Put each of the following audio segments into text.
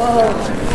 Oh,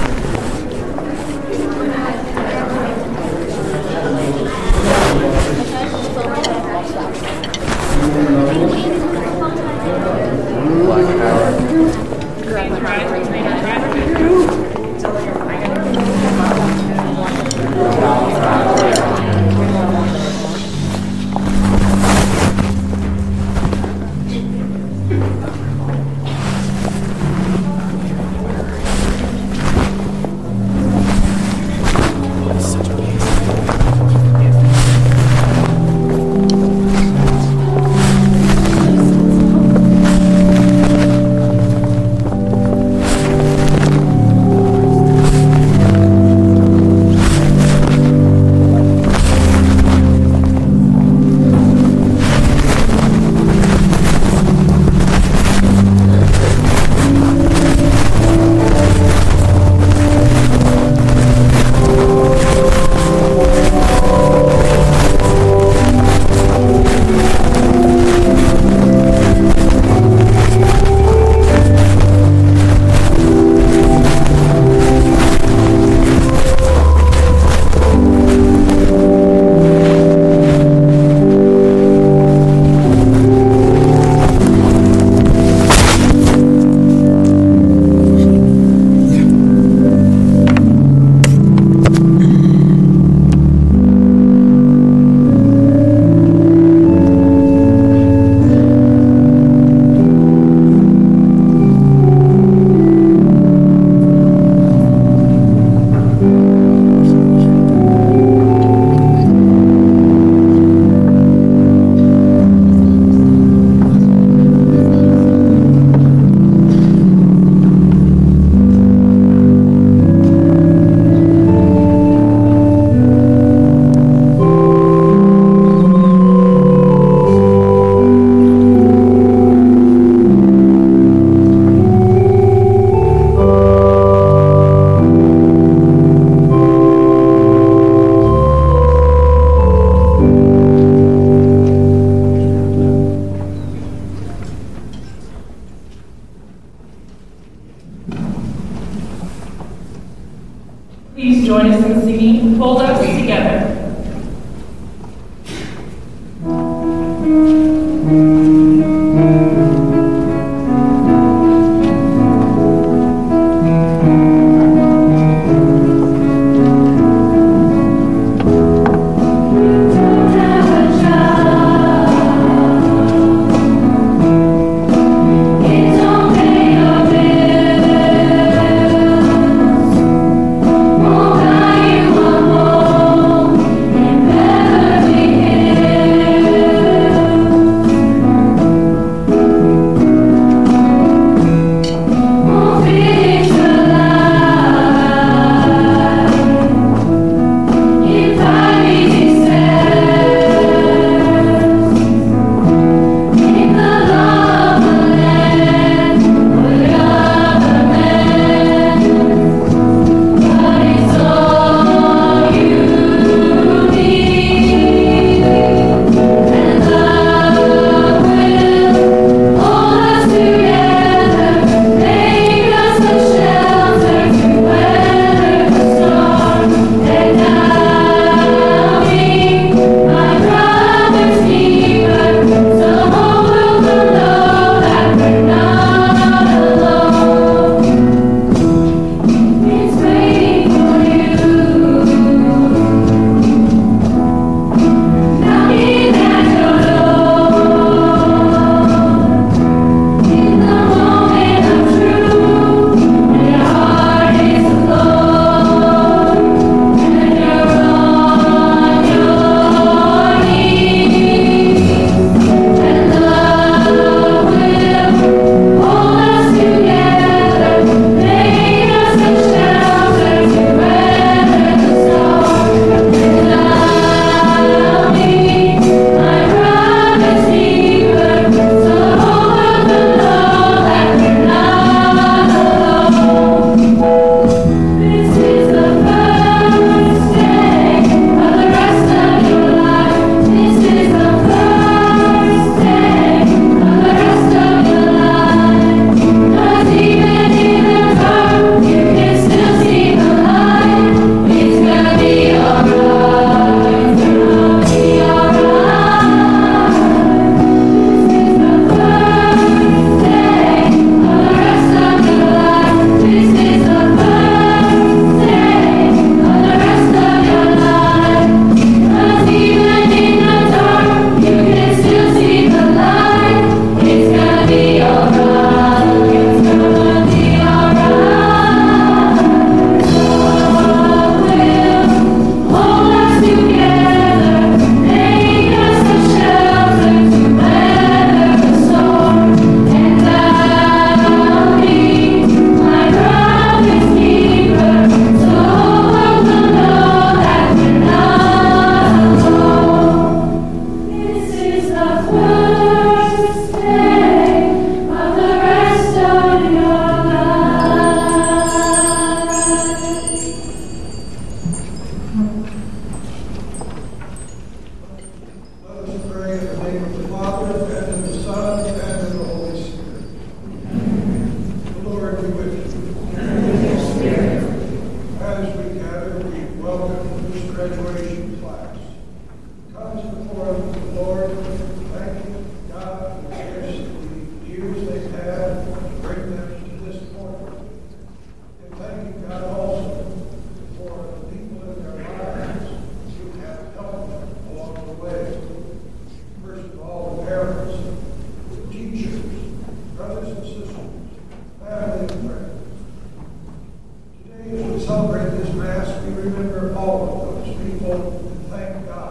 People thank God.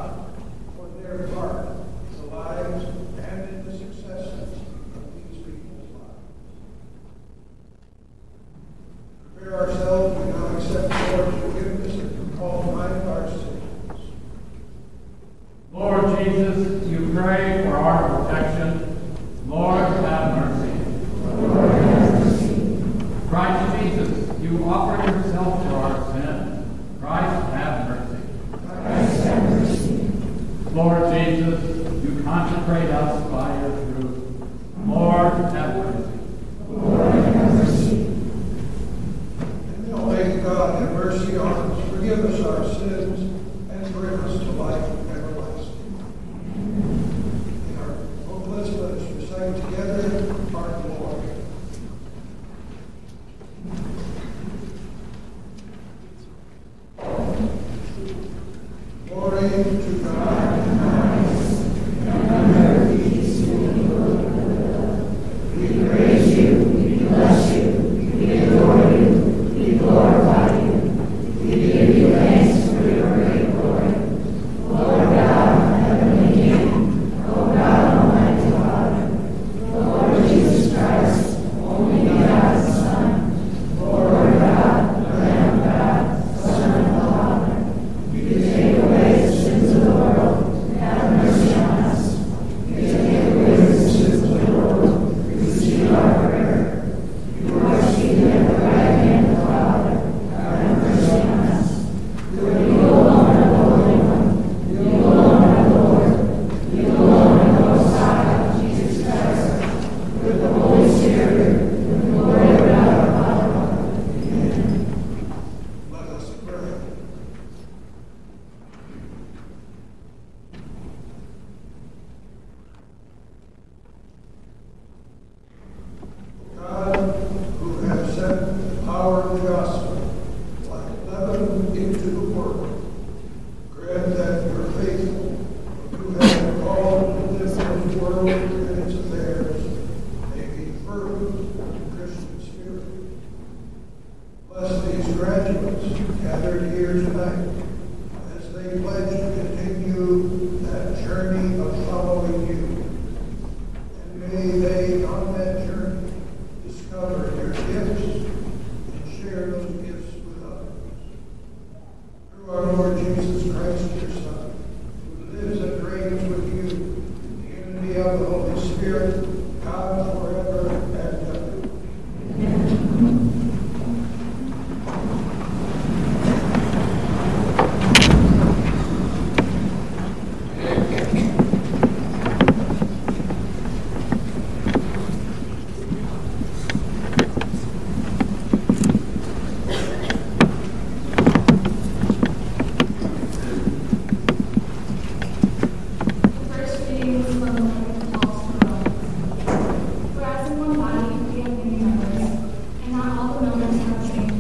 Thank you.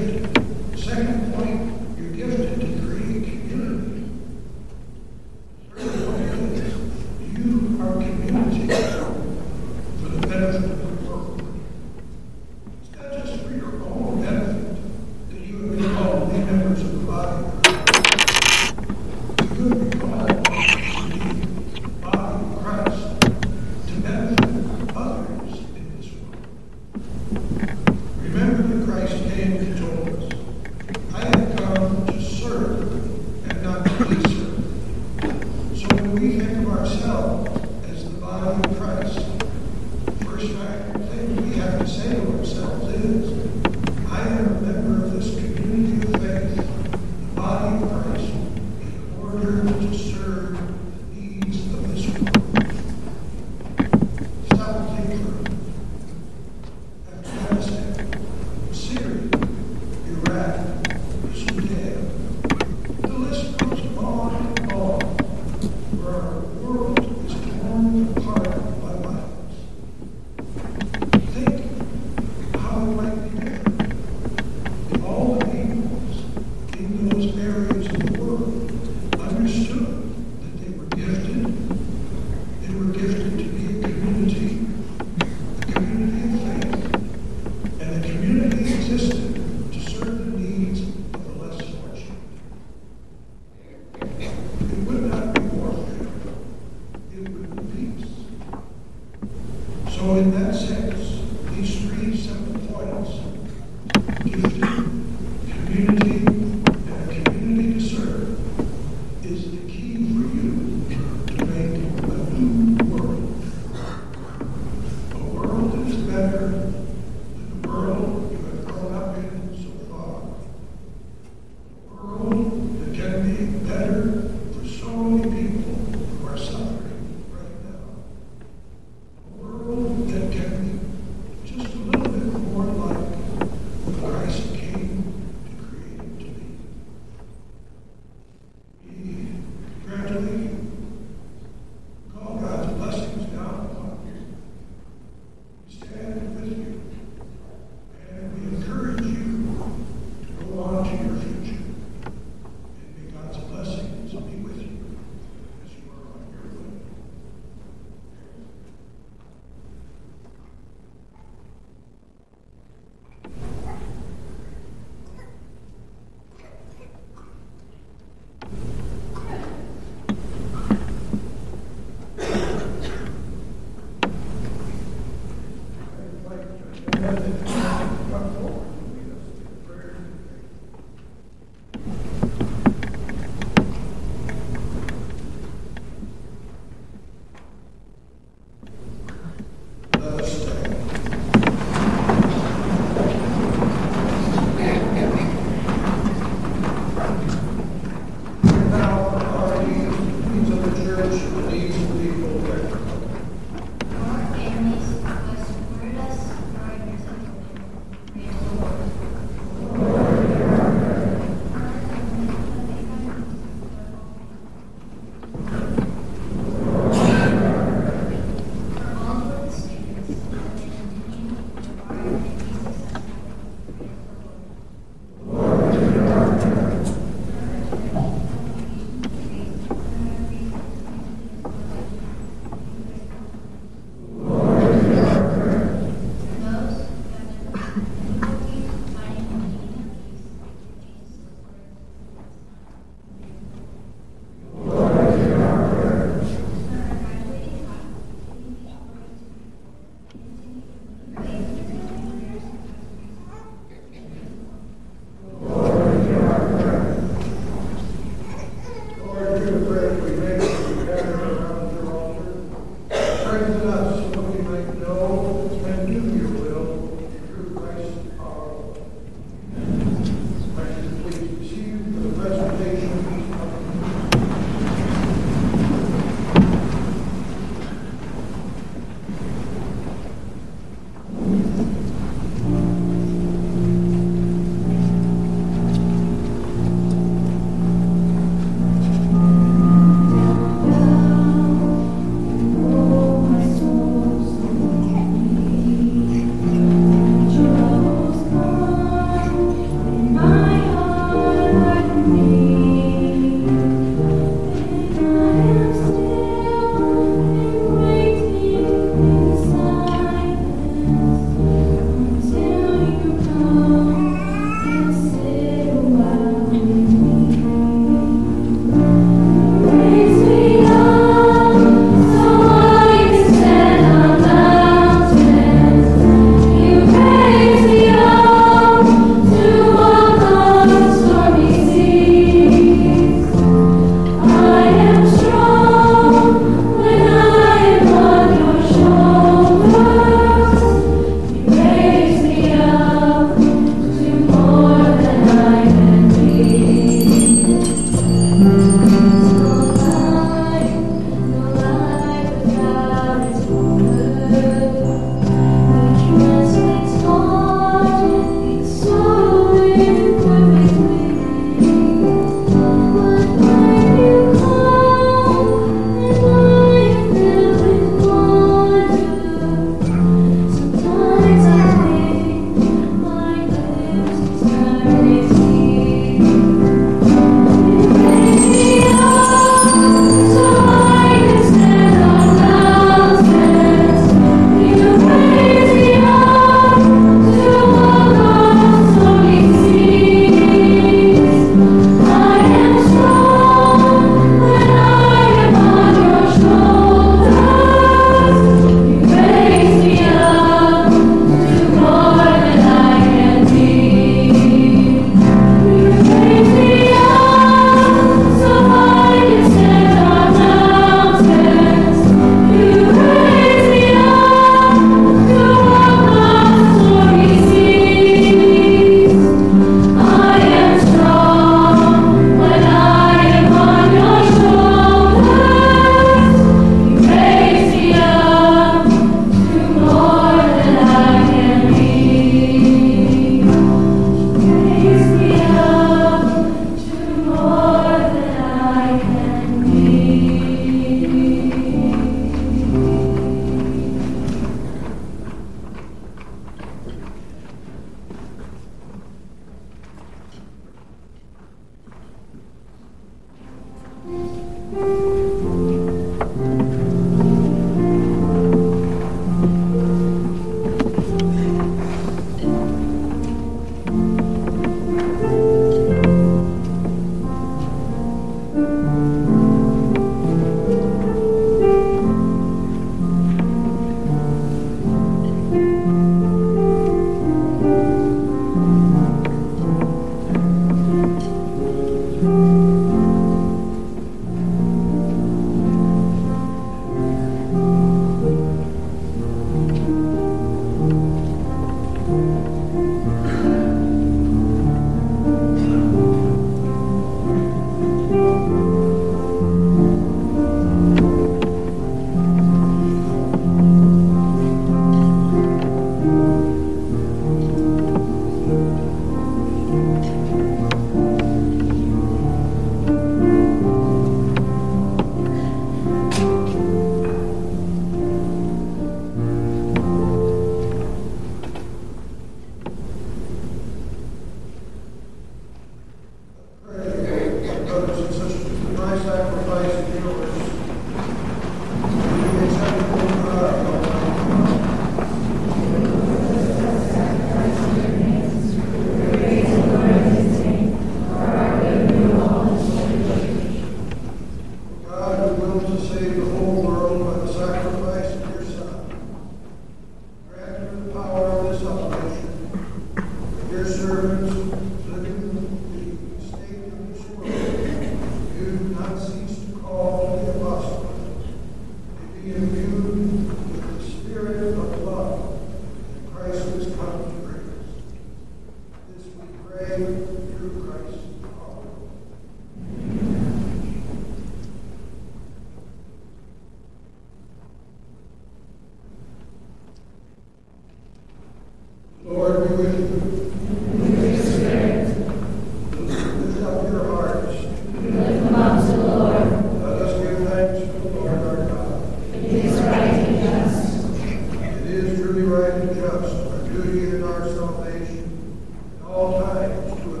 agora é cultura.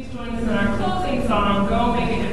Please join us in our closing song, Go Make It.